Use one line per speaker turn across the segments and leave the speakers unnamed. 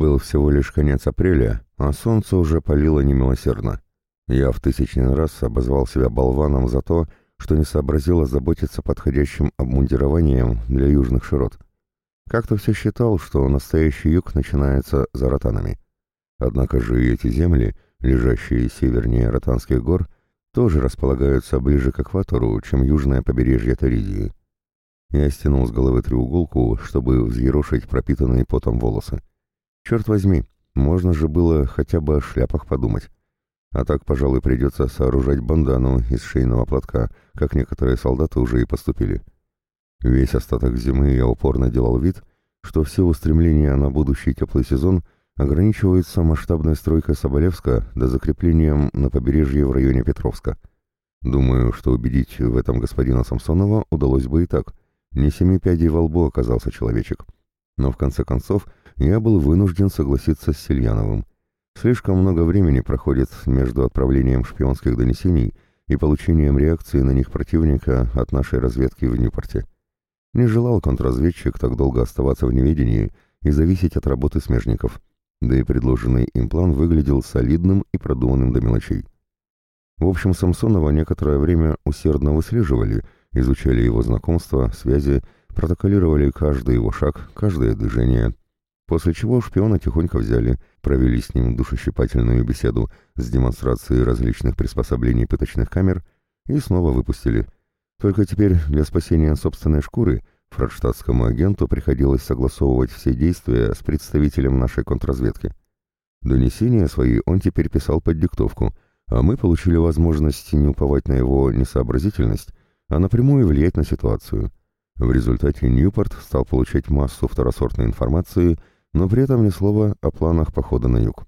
Был всего лишь конец апреля, а солнце уже палило немилосердно. Я в тысячный раз обозвал себя болваном за то, что не сообразил озаботиться подходящим обмундированием для южных широт. Как-то все считал, что настоящий юг начинается за ротанами. Однако же и эти земли, лежащие севернее Ротанских гор, тоже располагаются ближе к экватору, чем южное побережье Торидии. Я стянул с головы треуголку, чтобы взъерошить пропитанные потом волосы. Черт возьми, можно же было хотя бы о шляпах подумать. А так, пожалуй, придется сооружать бандану из шейного платка, как некоторые солдаты уже и поступили. Весь остаток зимы я упорно делал вид, что все устремления на будущий теплый сезон ограничиваются масштабной стройкой Соболевска до закреплением на побережье в районе Петровска. Думаю, что убедить в этом господина Самсонова удалось бы и так. Не семи пядей во лбу оказался человечек. Но в конце концов я был вынужден согласиться с Сельяновым. Слишком много времени проходит между отправлением шпионских донесений и получением реакции на них противника от нашей разведки в Ньюпорте. Не желал контрразведчик так долго оставаться в неведении и зависеть от работы смежников, да и предложенный им план выглядел солидным и продуманным до мелочей. В общем, Самсонова некоторое время усердно выслеживали, изучали его знакомства, связи, протоколировали каждый его шаг, каждое движение, После чего шпиона тихонько взяли, провели с ним душещипательную беседу с демонстрацией различных приспособлений пыточных камер и снова выпустили. Только теперь для спасения собственной шкуры фрадштадтскому агенту приходилось согласовывать все действия с представителем нашей контрразведки. Донесения свои он теперь писал под диктовку, а мы получили возможность не уповать на его несообразительность, а напрямую влиять на ситуацию. В результате Ньюпорт стал получать массу второсортной информации – но при этом ни слова о планах похода на юг.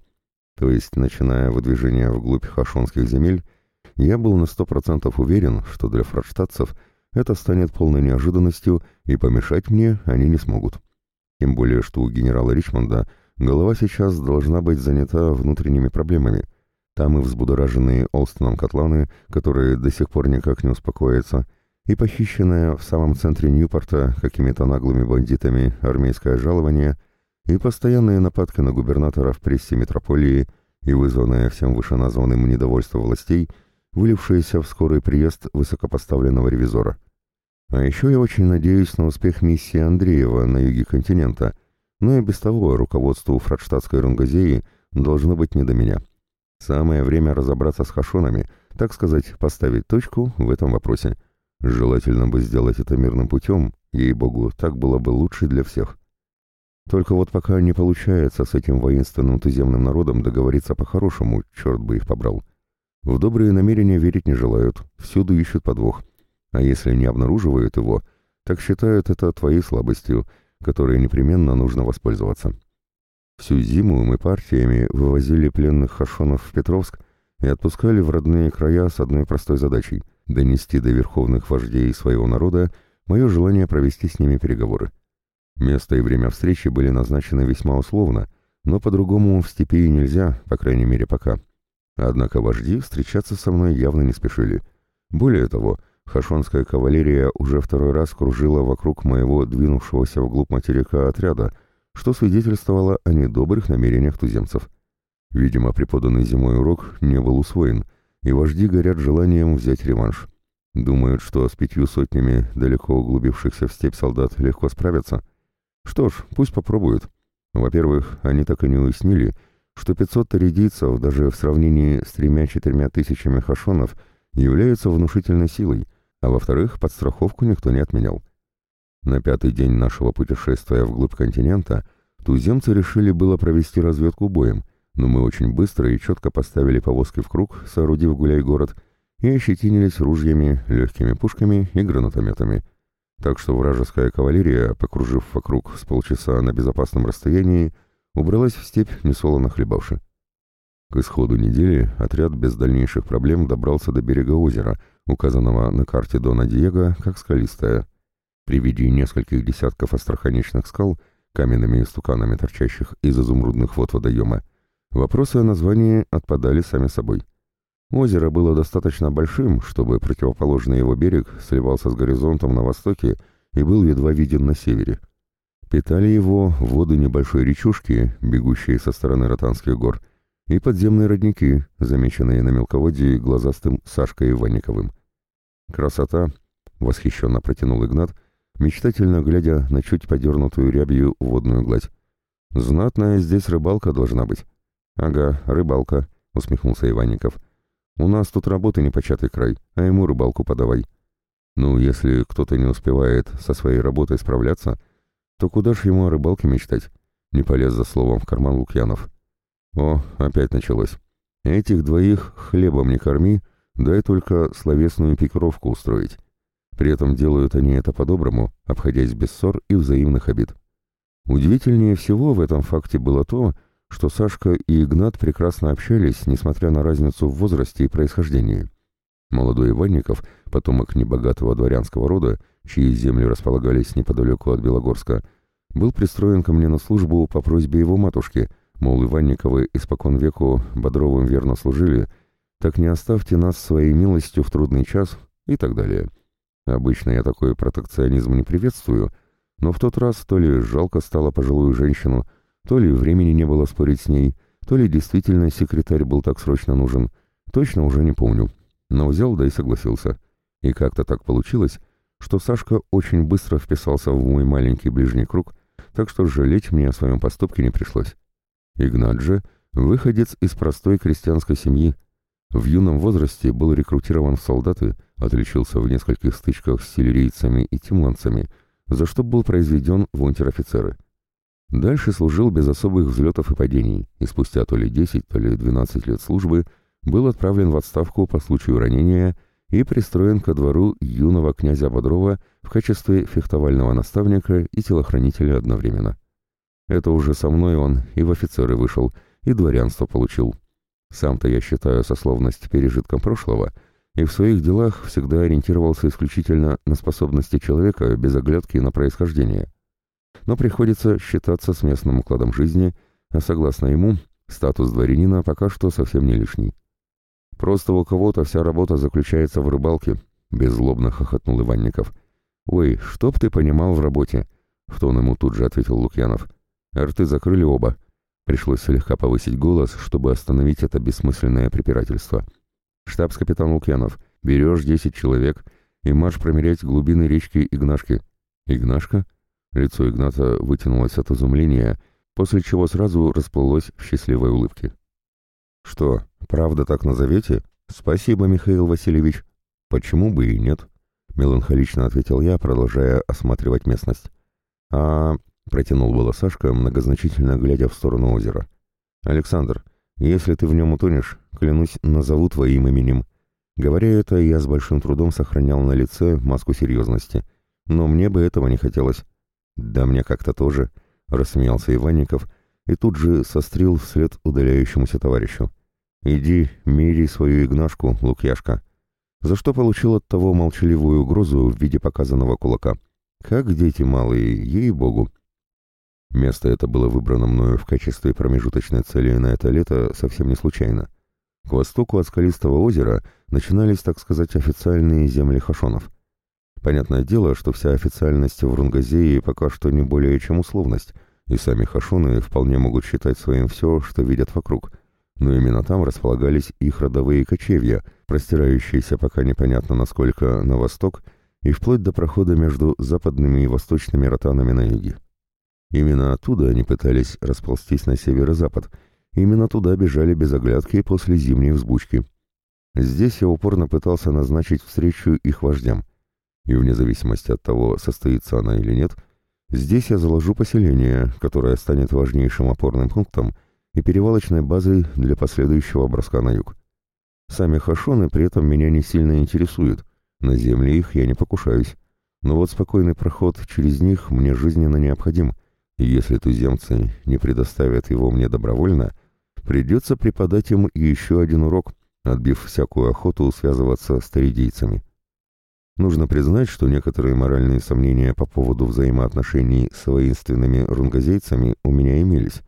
То есть, начиная выдвижение вглубь хашонских земель, я был на сто процентов уверен, что для фрадштадтцев это станет полной неожиданностью, и помешать мне они не смогут. Тем более, что у генерала Ричмонда голова сейчас должна быть занята внутренними проблемами. Там и взбудораженные Олстоном котланы, которые до сих пор никак не успокоятся, и похищенная в самом центре Ньюпорта какими-то наглыми бандитами армейское жалование — и постоянные нападки на губернатора в прессе метрополии и вызванное всем вышеназванным недовольство властей, вылившееся в скорый приезд высокопоставленного ревизора. А еще я очень надеюсь на успех миссии Андреева на юге континента, но и без того руководству фрадштадтской Рунгазеи должно быть не до меня. Самое время разобраться с хашонами, так сказать, поставить точку в этом вопросе. Желательно бы сделать это мирным путем, ей-богу, так было бы лучше для всех. Только вот пока не получается с этим воинственным туземным народом договориться по-хорошему, черт бы их побрал. В добрые намерения верить не желают, всюду ищут подвох. А если не обнаруживают его, так считают это твоей слабостью, которой непременно нужно воспользоваться. Всю зиму мы партиями вывозили пленных хашонов в Петровск и отпускали в родные края с одной простой задачей — донести до верховных вождей своего народа мое желание провести с ними переговоры. Место и время встречи были назначены весьма условно, но по-другому в степи нельзя, по крайней мере пока. Однако вожди встречаться со мной явно не спешили. Более того, хашонская кавалерия уже второй раз кружила вокруг моего двинувшегося вглубь материка отряда, что свидетельствовало о недобрых намерениях туземцев. Видимо, преподанный зимой урок не был усвоен, и вожди горят желанием взять реванш. Думают, что с пятью сотнями далеко углубившихся в степь солдат легко справятся — что ж, пусть попробуют. Во-первых, они так и не уяснили, что 500 таридийцев даже в сравнении с тремя-четырьмя тысячами хашонов являются внушительной силой, а во-вторых, подстраховку никто не отменял. На пятый день нашего путешествия вглубь континента туземцы решили было провести разведку боем, но мы очень быстро и четко поставили повозки в круг, соорудив гуляй-город, и ощетинились ружьями, легкими пушками и гранатометами – так что вражеская кавалерия, покружив вокруг с полчаса на безопасном расстоянии, убралась в степь, несолоно хлебавши. К исходу недели отряд без дальнейших проблем добрался до берега озера, указанного на карте Дона Диего как скалистая. При виде нескольких десятков остроконечных скал, каменными истуканами торчащих из изумрудных вод водоема, вопросы о названии отпадали сами собой. Озеро было достаточно большим, чтобы противоположный его берег сливался с горизонтом на востоке и был едва виден на севере. Питали его воды небольшой речушки, бегущие со стороны Ротанских гор, и подземные родники, замеченные на мелководье глазастым Сашкой Иванниковым. «Красота!» — восхищенно протянул Игнат, мечтательно глядя на чуть подернутую рябью водную гладь. «Знатная здесь рыбалка должна быть». «Ага, рыбалка», — усмехнулся Иванников. «У нас тут работы непочатый край, а ему рыбалку подавай». «Ну, если кто-то не успевает со своей работой справляться, то куда ж ему о рыбалке мечтать?» Не полез за словом в карман Лукьянов. «О, опять началось. Этих двоих хлебом не корми, дай только словесную пикировку устроить. При этом делают они это по-доброму, обходясь без ссор и взаимных обид. Удивительнее всего в этом факте было то, что Сашка и Игнат прекрасно общались, несмотря на разницу в возрасте и происхождении. Молодой Иванников, потомок небогатого дворянского рода, чьи земли располагались неподалеку от Белогорска, был пристроен ко мне на службу по просьбе его матушки, мол, Иванниковы испокон веку Бодровым верно служили, так не оставьте нас своей милостью в трудный час и так далее. Обычно я такой протекционизм не приветствую, но в тот раз то ли жалко стало пожилую женщину, то ли времени не было спорить с ней, то ли действительно секретарь был так срочно нужен, точно уже не помню. Но взял да и согласился. И как-то так получилось, что Сашка очень быстро вписался в мой маленький ближний круг, так что жалеть мне о своем поступке не пришлось. Игнат же, выходец из простой крестьянской семьи, в юном возрасте был рекрутирован в солдаты, отличился в нескольких стычках с силерийцами и тимландцами, за что был произведен в унтер-офицеры. Дальше служил без особых взлетов и падений, и спустя то ли 10, то ли 12 лет службы был отправлен в отставку по случаю ранения и пристроен ко двору юного князя Бодрова в качестве фехтовального наставника и телохранителя одновременно. Это уже со мной он и в офицеры вышел, и дворянство получил. Сам-то я считаю сословность пережитком прошлого, и в своих делах всегда ориентировался исключительно на способности человека без оглядки на происхождение. Но приходится считаться с местным укладом жизни, а согласно ему, статус дворянина пока что совсем не лишний. «Просто у кого-то вся работа заключается в рыбалке», — беззлобно хохотнул Иванников. «Ой, чтоб ты понимал в работе», — в тон ему тут же ответил Лукьянов. «Рты закрыли оба, Пришлось слегка повысить голос, чтобы остановить это бессмысленное препирательство. «Штабс-капитан Лукьянов, берешь десять человек и марш промерять глубины речки Игнашки». «Игнашка?» Лицо Игната вытянулось от изумления, после чего сразу расплылось в счастливой улыбке. «Что, правда так назовете? Спасибо, Михаил Васильевич. Почему бы и нет?» Меланхолично ответил я, продолжая осматривать местность. «А Протянул было Сашка, многозначительно глядя в сторону озера. «Александр, если ты в нем утонешь, клянусь, назову твоим именем». Говоря это, я с большим трудом сохранял на лице маску серьезности. Но мне бы этого не хотелось. «Да мне как-то тоже», — рассмеялся Иванников и тут же сострил вслед удаляющемуся товарищу. «Иди, мири свою игнашку, Лукьяшка». За что получил от того молчаливую угрозу в виде показанного кулака. Как дети малые, ей-богу. Место это было выбрано мною в качестве промежуточной цели на это лето совсем не случайно. К востоку от скалистого озера начинались, так сказать, официальные земли хашонов. Понятное дело, что вся официальность в Рунгазее пока что не более чем условность, и сами хашоны вполне могут считать своим все, что видят вокруг. Но именно там располагались их родовые кочевья, простирающиеся пока непонятно насколько на восток и вплоть до прохода между западными и восточными ротанами на юге. Именно оттуда они пытались расползтись на северо-запад. Именно туда бежали без оглядки после зимней взбучки. Здесь я упорно пытался назначить встречу их вождям. И вне зависимости от того, состоится она или нет, здесь я заложу поселение, которое станет важнейшим опорным пунктом и перевалочной базой для последующего броска на юг. Сами хашоны при этом меня не сильно интересуют, на земли их я не покушаюсь. Но вот спокойный проход через них мне жизненно необходим — и если туземцы не предоставят его мне добровольно, придется преподать им еще один урок, отбив всякую охоту связываться с таридийцами. Нужно признать, что некоторые моральные сомнения по поводу взаимоотношений с воинственными рунгазейцами у меня имелись.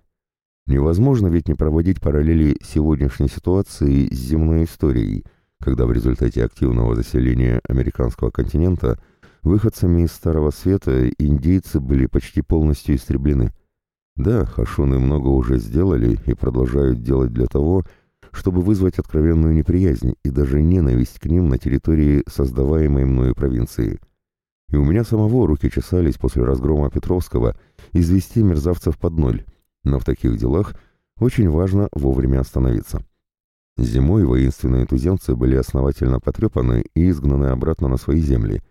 Невозможно ведь не проводить параллели сегодняшней ситуации с земной историей, когда в результате активного заселения американского континента выходцами из Старого Света индейцы были почти полностью истреблены. Да, хашуны много уже сделали и продолжают делать для того, чтобы вызвать откровенную неприязнь и даже ненависть к ним на территории создаваемой мною провинции. И у меня самого руки чесались после разгрома Петровского извести мерзавцев под ноль, но в таких делах очень важно вовремя остановиться. Зимой воинственные туземцы были основательно потрепаны и изгнаны обратно на свои земли.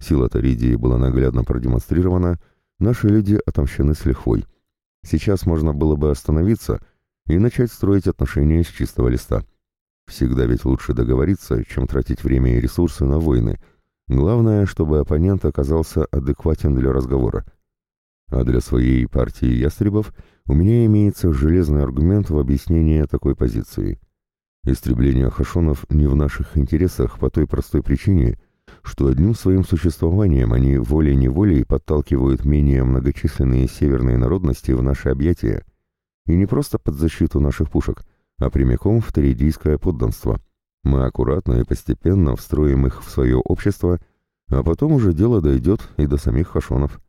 Сила Торидии была наглядно продемонстрирована, наши люди отомщены с лихвой. Сейчас можно было бы остановиться и начать строить отношения с чистого листа. Всегда ведь лучше договориться, чем тратить время и ресурсы на войны. Главное, чтобы оппонент оказался адекватен для разговора. А для своей партии ястребов у меня имеется железный аргумент в объяснении такой позиции – Истребление хашонов не в наших интересах по той простой причине, что одним своим существованием они волей-неволей подталкивают менее многочисленные северные народности в наши объятия, и не просто под защиту наших пушек, а прямиком в таридийское подданство. Мы аккуратно и постепенно встроим их в свое общество, а потом уже дело дойдет и до самих хашонов.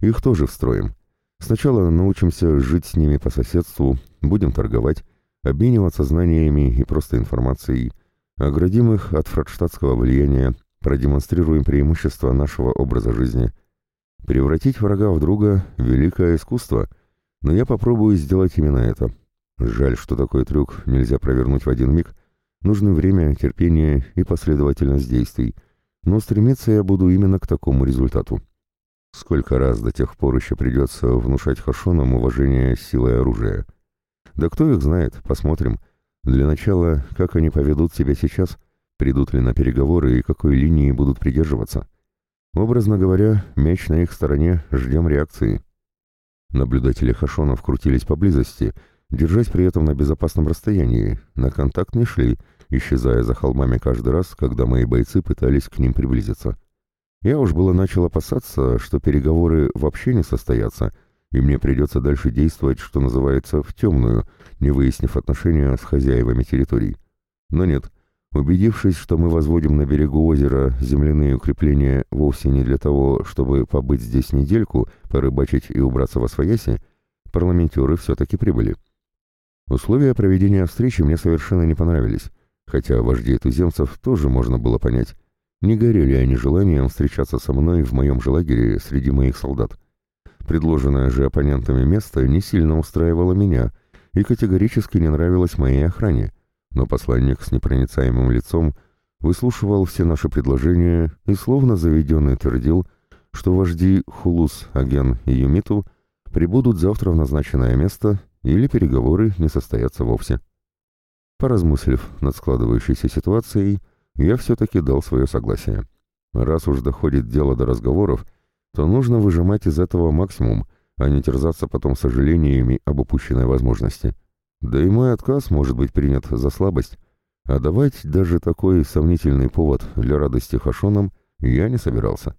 Их тоже встроим. Сначала научимся жить с ними по соседству, будем торговать, обмениваться знаниями и просто информацией, оградим их от фрадштадтского влияния, продемонстрируем преимущества нашего образа жизни. Превратить врага в друга — великое искусство, но я попробую сделать именно это. Жаль, что такой трюк нельзя провернуть в один миг. Нужно время, терпение и последовательность действий. Но стремиться я буду именно к такому результату. Сколько раз до тех пор еще придется внушать хашонам уважение силой оружия. Да кто их знает, посмотрим. Для начала, как они поведут себя сейчас, придут ли на переговоры и какой линии будут придерживаться. Образно говоря, мяч на их стороне, ждем реакции. Наблюдатели Хашонов крутились поблизости, держась при этом на безопасном расстоянии, на контакт не шли, исчезая за холмами каждый раз, когда мои бойцы пытались к ним приблизиться. Я уж было начал опасаться, что переговоры вообще не состоятся, и мне придется дальше действовать, что называется, в темную, не выяснив отношения с хозяевами территорий. Но нет, убедившись, что мы возводим на берегу озера земляные укрепления вовсе не для того, чтобы побыть здесь недельку, порыбачить и убраться во свояси, парламентеры все-таки прибыли. Условия проведения встречи мне совершенно не понравились, хотя вождей туземцев тоже можно было понять. Не горели они желанием встречаться со мной в моем же лагере среди моих солдат. Предложенное же оппонентами место не сильно устраивало меня и категорически не нравилось моей охране, но посланник с непроницаемым лицом выслушивал все наши предложения и словно заведенный твердил, что вожди Хулус, Аген и Юмиту прибудут завтра в назначенное место или переговоры не состоятся вовсе. Поразмыслив над складывающейся ситуацией, я все-таки дал свое согласие. Раз уж доходит дело до разговоров, то нужно выжимать из этого максимум, а не терзаться потом сожалениями об упущенной возможности. Да и мой отказ может быть принят за слабость, а давать даже такой сомнительный повод для радости Хашонам я не собирался.